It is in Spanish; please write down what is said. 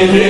siempre